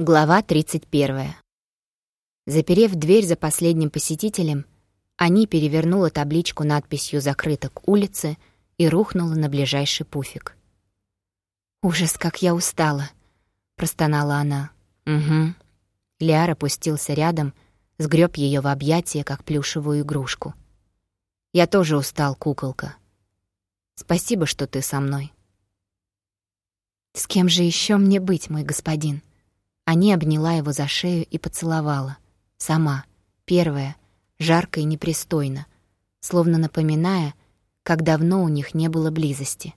Глава 31. Заперев дверь за последним посетителем, Ани перевернула табличку надписью «Закрыто к улице» и рухнула на ближайший пуфик. «Ужас, как я устала!» — простонала она. «Угу». Лиар опустился рядом, сгреб ее в объятия, как плюшевую игрушку. «Я тоже устал, куколка. Спасибо, что ты со мной». «С кем же еще мне быть, мой господин?» Ани обняла его за шею и поцеловала. Сама, первая, жарко и непристойно, словно напоминая, как давно у них не было близости.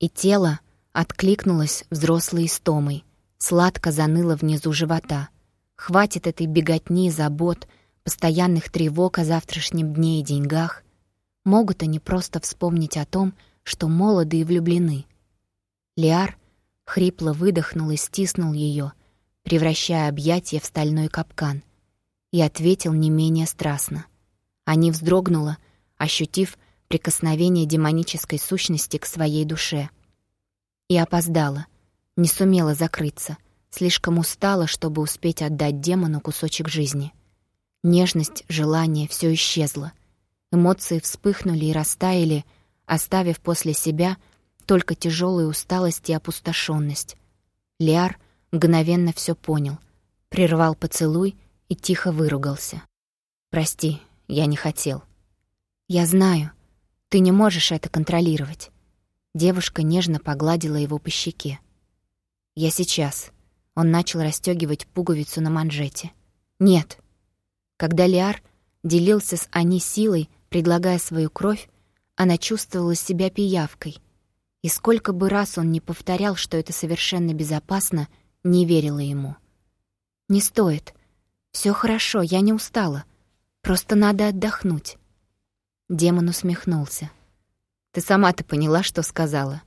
И тело откликнулось взрослой истомой, сладко заныло внизу живота. Хватит этой беготни, забот, постоянных тревог о завтрашнем дне и деньгах. Могут они просто вспомнить о том, что молоды и влюблены. Лиар хрипло выдохнул и стиснул ее — превращая объятия в стальной капкан, и ответил не менее страстно. Ани вздрогнула, ощутив прикосновение демонической сущности к своей душе. И опоздала, не сумела закрыться, слишком устала, чтобы успеть отдать демону кусочек жизни. Нежность, желание — все исчезло. Эмоции вспыхнули и растаяли, оставив после себя только тяжелую усталость и опустошенность. Лиар мгновенно все понял, прервал поцелуй и тихо выругался. «Прости, я не хотел». «Я знаю, ты не можешь это контролировать». Девушка нежно погладила его по щеке. «Я сейчас». Он начал расстегивать пуговицу на манжете. «Нет». Когда Лиар делился с Ани силой, предлагая свою кровь, она чувствовала себя пиявкой. И сколько бы раз он не повторял, что это совершенно безопасно — не верила ему. «Не стоит. Все хорошо, я не устала. Просто надо отдохнуть». Демон усмехнулся. «Ты сама-то поняла, что сказала.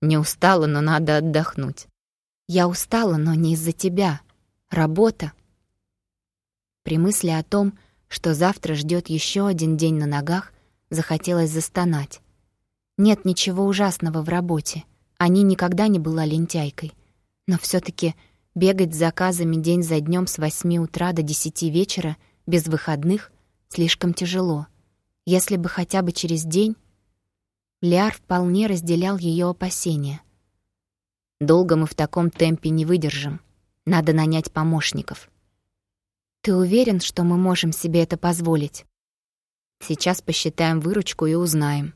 Не устала, но надо отдохнуть». «Я устала, но не из-за тебя. Работа». При мысли о том, что завтра ждет еще один день на ногах, захотелось застонать. Нет ничего ужасного в работе. Они никогда не была лентяйкой. Но все таки бегать с заказами день за днем с восьми утра до десяти вечера без выходных слишком тяжело. Если бы хотя бы через день... Ляр вполне разделял ее опасения. «Долго мы в таком темпе не выдержим. Надо нанять помощников». «Ты уверен, что мы можем себе это позволить?» «Сейчас посчитаем выручку и узнаем».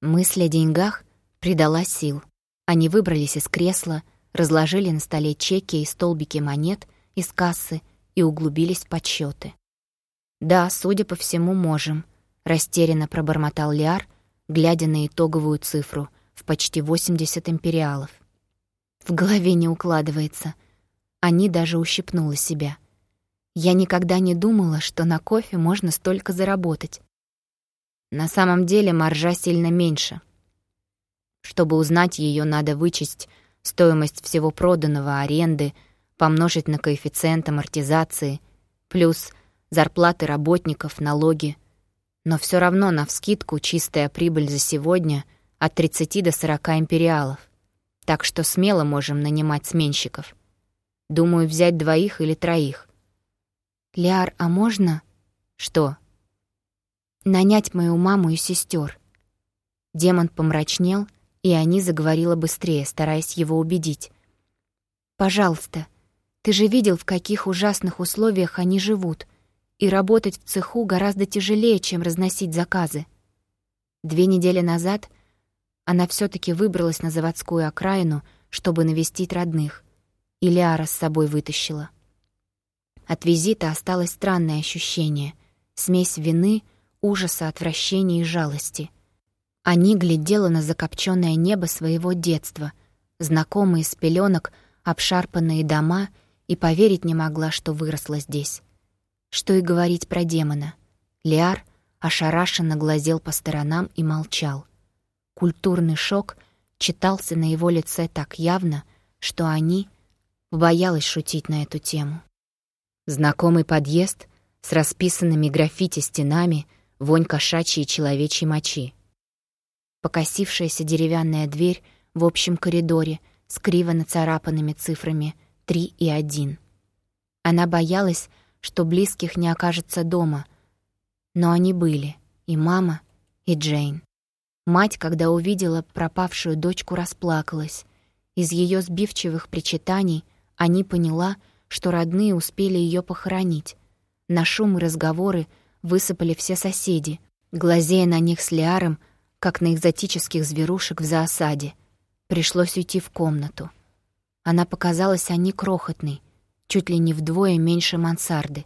Мысль о деньгах придала сил. Они выбрались из кресла, разложили на столе чеки и столбики монет из кассы и углубились в подсчёты. «Да, судя по всему, можем», — растерянно пробормотал Лиар, глядя на итоговую цифру в почти 80 империалов. В голове не укладывается. Они даже ущипнула себя. Я никогда не думала, что на кофе можно столько заработать. На самом деле маржа сильно меньше. Чтобы узнать ее, надо вычесть стоимость всего проданного, аренды, помножить на коэффициент амортизации, плюс зарплаты работников, налоги. Но все равно навскидку чистая прибыль за сегодня от 30 до 40 империалов. Так что смело можем нанимать сменщиков. Думаю, взять двоих или троих. Лиар, а можно? Что? Нанять мою маму и сестер. Демон помрачнел — и Ани заговорила быстрее, стараясь его убедить. «Пожалуйста, ты же видел, в каких ужасных условиях они живут, и работать в цеху гораздо тяжелее, чем разносить заказы. Две недели назад она все таки выбралась на заводскую окраину, чтобы навестить родных, и Лиара с собой вытащила. От визита осталось странное ощущение — смесь вины, ужаса, отвращения и жалости — Ани глядела на закопченное небо своего детства, знакомые с пеленок, обшарпанные дома, и поверить не могла, что выросла здесь. Что и говорить про демона. Лиар ошарашенно глазел по сторонам и молчал. Культурный шок читался на его лице так явно, что они боялась шутить на эту тему. Знакомый подъезд с расписанными граффити стенами, вонь кошачьей и человечьей мочи — покосившаяся деревянная дверь в общем коридоре с криво нацарапанными цифрами три и один. Она боялась, что близких не окажется дома, но они были, и мама, и Джейн. Мать, когда увидела пропавшую дочку, расплакалась. Из ее сбивчивых причитаний они поняла, что родные успели ее похоронить. На шум и разговоры высыпали все соседи, глазея на них с Лиаром, как на экзотических зверушек в зоосаде. Пришлось уйти в комнату. Она показалась они крохотной, чуть ли не вдвое меньше мансарды.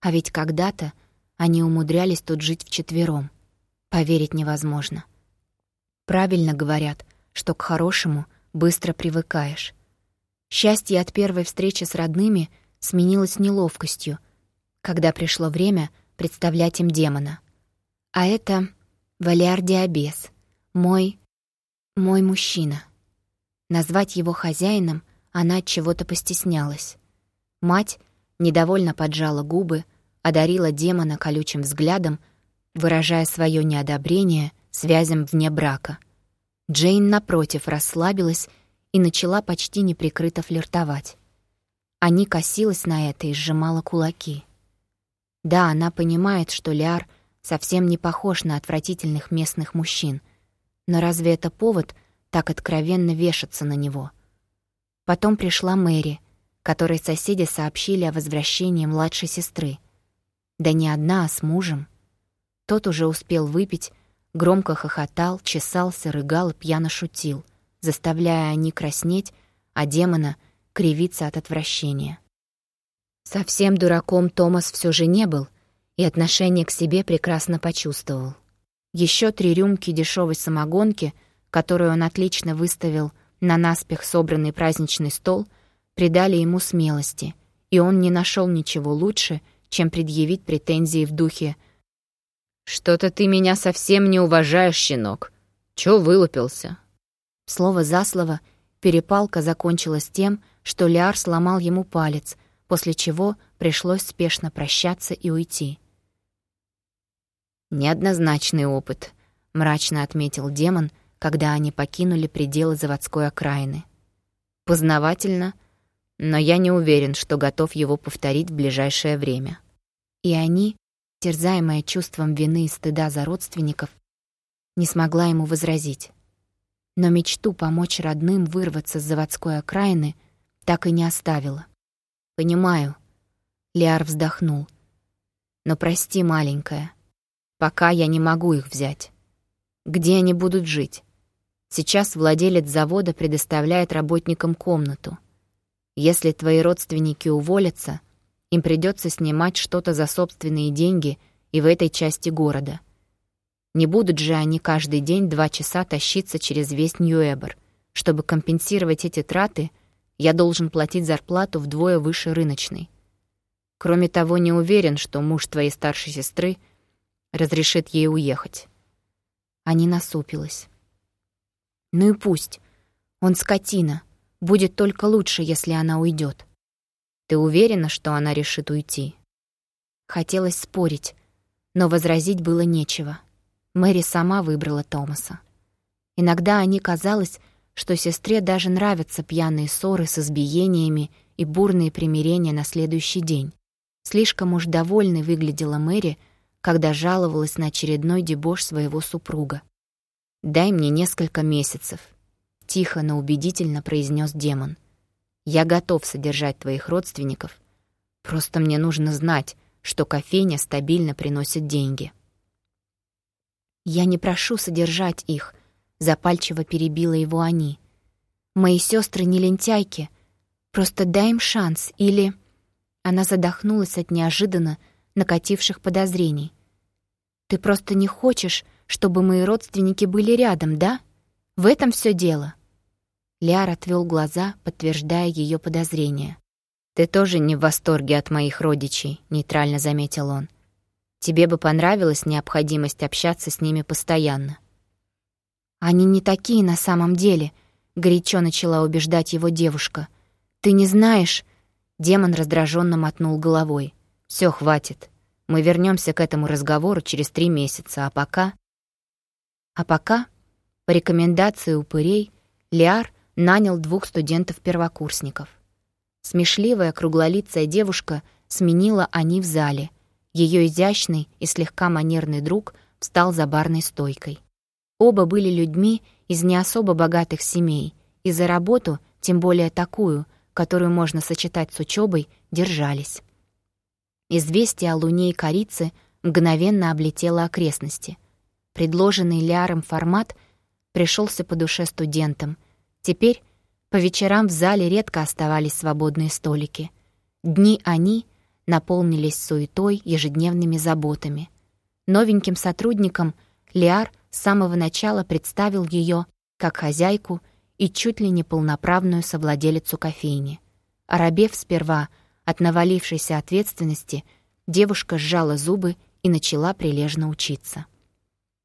А ведь когда-то они умудрялись тут жить вчетвером. Поверить невозможно. Правильно говорят, что к хорошему быстро привыкаешь. Счастье от первой встречи с родными сменилось неловкостью, когда пришло время представлять им демона. А это Валиар Диабес, мой... мой мужчина. Назвать его хозяином она от чего-то постеснялась. Мать недовольно поджала губы, одарила демона колючим взглядом, выражая свое неодобрение связям вне брака. Джейн, напротив, расслабилась и начала почти неприкрыто флиртовать. Они косилась на это и сжимала кулаки. Да, она понимает, что Ляр совсем не похож на отвратительных местных мужчин, но разве это повод так откровенно вешаться на него? Потом пришла Мэри, которой соседи сообщили о возвращении младшей сестры. Да не одна, а с мужем. Тот уже успел выпить Громко хохотал, чесался, рыгал и пьяно шутил, заставляя они краснеть, а демона кривиться от отвращения. Совсем дураком Томас все же не был и отношение к себе прекрасно почувствовал. Еще три рюмки дешевой самогонки, которую он отлично выставил на наспех собранный праздничный стол, придали ему смелости, и он не нашел ничего лучше, чем предъявить претензии в духе «Что-то ты меня совсем не уважаешь, щенок. Чё вылупился?» Слово за слово перепалка закончилась тем, что Ляр сломал ему палец, после чего пришлось спешно прощаться и уйти. «Неоднозначный опыт», — мрачно отметил демон, когда они покинули пределы заводской окраины. «Познавательно, но я не уверен, что готов его повторить в ближайшее время». И они терзаемая чувством вины и стыда за родственников, не смогла ему возразить. Но мечту помочь родным вырваться с заводской окраины так и не оставила. «Понимаю», — Лиар вздохнул. «Но прости, маленькая, пока я не могу их взять. Где они будут жить? Сейчас владелец завода предоставляет работникам комнату. Если твои родственники уволятся — им придется снимать что-то за собственные деньги и в этой части города. Не будут же они каждый день два часа тащиться через весь Нью-Эбор. Чтобы компенсировать эти траты, я должен платить зарплату вдвое выше рыночной. Кроме того, не уверен, что муж твоей старшей сестры разрешит ей уехать. Они насупилась. Ну и пусть. Он скотина. Будет только лучше, если она уйдет. Ты уверена, что она решит уйти?» Хотелось спорить, но возразить было нечего. Мэри сама выбрала Томаса. Иногда они казалось, что сестре даже нравятся пьяные ссоры с избиениями и бурные примирения на следующий день. Слишком уж довольной выглядела Мэри, когда жаловалась на очередной дебош своего супруга. «Дай мне несколько месяцев», — тихо, но убедительно произнес демон. Я готов содержать твоих родственников. Просто мне нужно знать, что кофейня стабильно приносит деньги». «Я не прошу содержать их», — запальчиво перебила его они. «Мои сестры не лентяйки. Просто дай им шанс, или...» Она задохнулась от неожиданно накативших подозрений. «Ты просто не хочешь, чтобы мои родственники были рядом, да? В этом все дело». Ляр отвел глаза, подтверждая ее подозрения. «Ты тоже не в восторге от моих родичей», — нейтрально заметил он. «Тебе бы понравилась необходимость общаться с ними постоянно». «Они не такие на самом деле», — горячо начала убеждать его девушка. «Ты не знаешь...» Демон раздраженно мотнул головой. Все, хватит. Мы вернемся к этому разговору через три месяца, а пока...» А пока, по рекомендации упырей, Лиар — нанял двух студентов-первокурсников. Смешливая круглолицая девушка сменила они в зале. Ее изящный и слегка манерный друг встал за барной стойкой. Оба были людьми из не особо богатых семей, и за работу, тем более такую, которую можно сочетать с учебой, держались. Известие о Луне и корице мгновенно облетело окрестности. Предложенный Ляром формат пришелся по душе студентам. Теперь по вечерам в зале редко оставались свободные столики. Дни они наполнились суетой, ежедневными заботами. Новеньким сотрудникам Лиар с самого начала представил ее как хозяйку и чуть ли не полноправную совладелицу кофейни. Арабев сперва от навалившейся ответственности, девушка сжала зубы и начала прилежно учиться.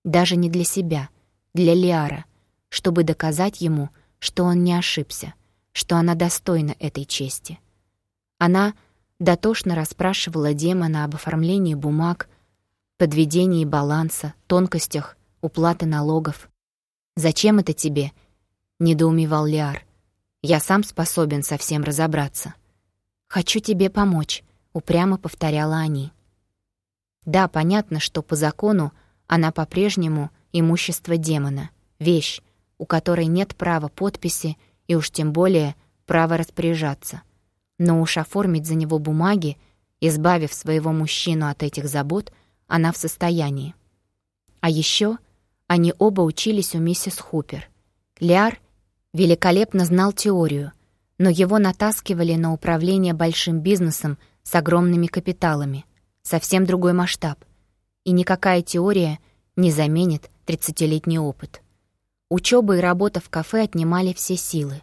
Даже не для себя, для Лиара, чтобы доказать ему, что он не ошибся, что она достойна этой чести. Она дотошно расспрашивала демона об оформлении бумаг, подведении баланса, тонкостях уплаты налогов. «Зачем это тебе?» — недоумевал Лиар. «Я сам способен совсем разобраться». «Хочу тебе помочь», — упрямо повторяла они. Да, понятно, что по закону она по-прежнему имущество демона, вещь, у которой нет права подписи и уж тем более права распоряжаться. Но уж оформить за него бумаги, избавив своего мужчину от этих забот, она в состоянии. А еще они оба учились у миссис Хупер. Ляр великолепно знал теорию, но его натаскивали на управление большим бизнесом с огромными капиталами. Совсем другой масштаб. И никакая теория не заменит тридцатилетний опыт. Учеба и работа в кафе отнимали все силы.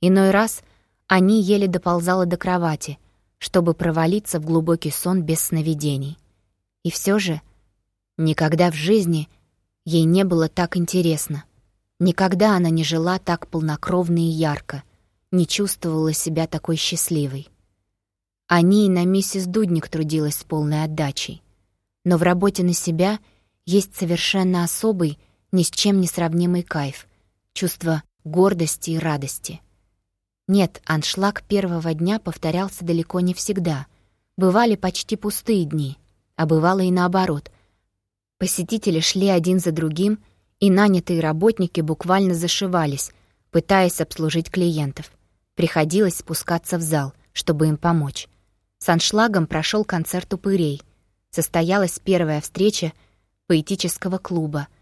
Иной раз они еле доползала до кровати, чтобы провалиться в глубокий сон без сновидений. И все же никогда в жизни ей не было так интересно. Никогда она не жила так полнокровно и ярко, не чувствовала себя такой счастливой. Они и на миссис Дудник трудилась с полной отдачей. Но в работе на себя есть совершенно особый, ни с чем не сравнимый кайф, чувство гордости и радости. Нет, аншлаг первого дня повторялся далеко не всегда. Бывали почти пустые дни, а бывало и наоборот. Посетители шли один за другим, и нанятые работники буквально зашивались, пытаясь обслужить клиентов. Приходилось спускаться в зал, чтобы им помочь. С аншлагом прошел концерт упырей. Состоялась первая встреча поэтического клуба —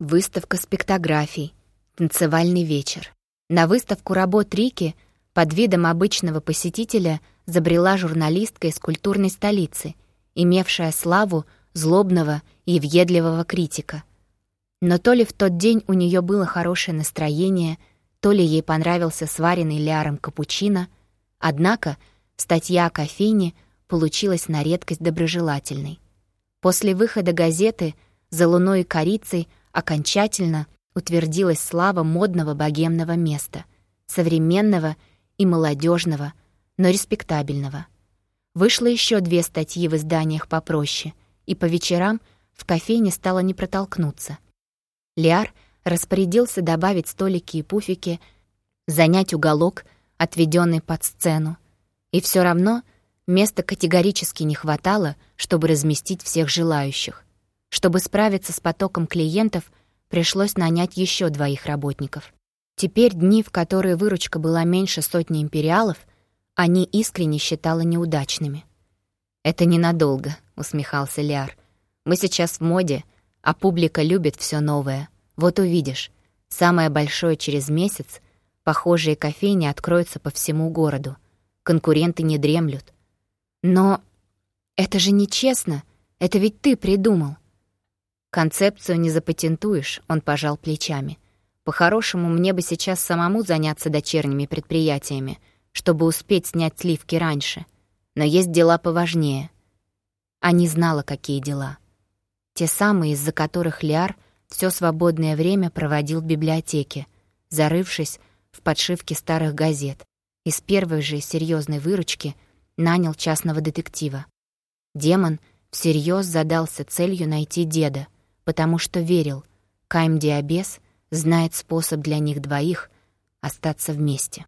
выставка спектографий, танцевальный вечер. На выставку работ Рики под видом обычного посетителя забрела журналистка из культурной столицы, имевшая славу злобного и въедливого критика. Но то ли в тот день у нее было хорошее настроение, то ли ей понравился сваренный ляром капучино, однако статья о кофейне получилась на редкость доброжелательной. После выхода газеты «За луной и корицей» окончательно утвердилась слава модного богемного места, современного и молодежного, но респектабельного. Вышло еще две статьи в изданиях попроще, и по вечерам в кофейне стало не протолкнуться. Лиар распорядился добавить столики и пуфики, занять уголок, отведенный под сцену. И все равно места категорически не хватало, чтобы разместить всех желающих. Чтобы справиться с потоком клиентов, пришлось нанять еще двоих работников. Теперь дни, в которые выручка была меньше сотни империалов, они искренне считала неудачными. «Это ненадолго», — усмехался Ляр. «Мы сейчас в моде, а публика любит все новое. Вот увидишь, самое большое через месяц похожие кофейни откроются по всему городу. Конкуренты не дремлют». «Но это же нечестно, это ведь ты придумал». «Концепцию не запатентуешь», — он пожал плечами. «По-хорошему, мне бы сейчас самому заняться дочерними предприятиями, чтобы успеть снять сливки раньше. Но есть дела поважнее». А не знала, какие дела. Те самые, из-за которых Лиар все свободное время проводил в библиотеке, зарывшись в подшивке старых газет. Из первой же серьезной выручки нанял частного детектива. Демон всерьез задался целью найти деда — потому что верил, Кайм Диабес знает способ для них двоих остаться вместе.